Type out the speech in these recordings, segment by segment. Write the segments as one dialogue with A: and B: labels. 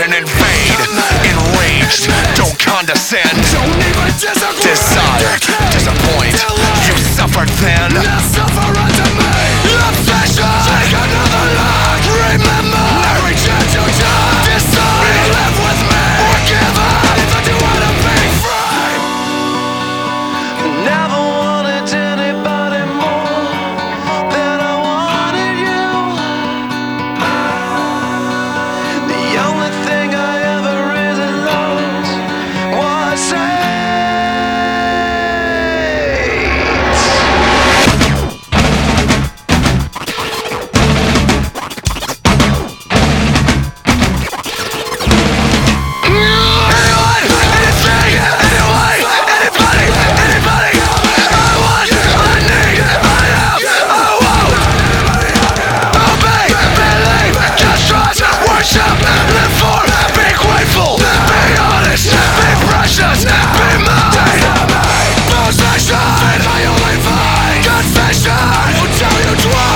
A: invasion invade. Enraged, don't condescend. It's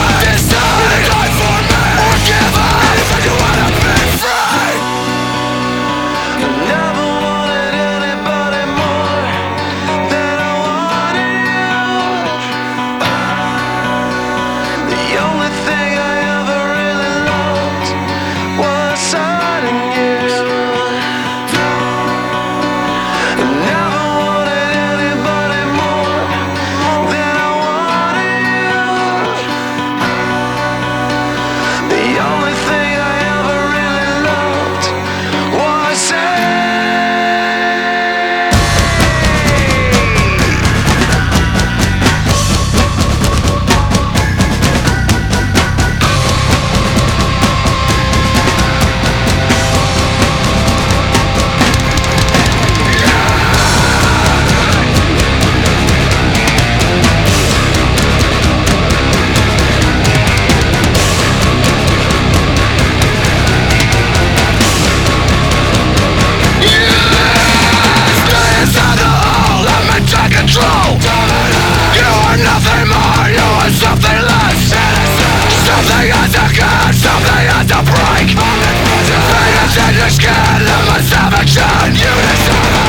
A: again Something at the break Fate is in the skin of my savage and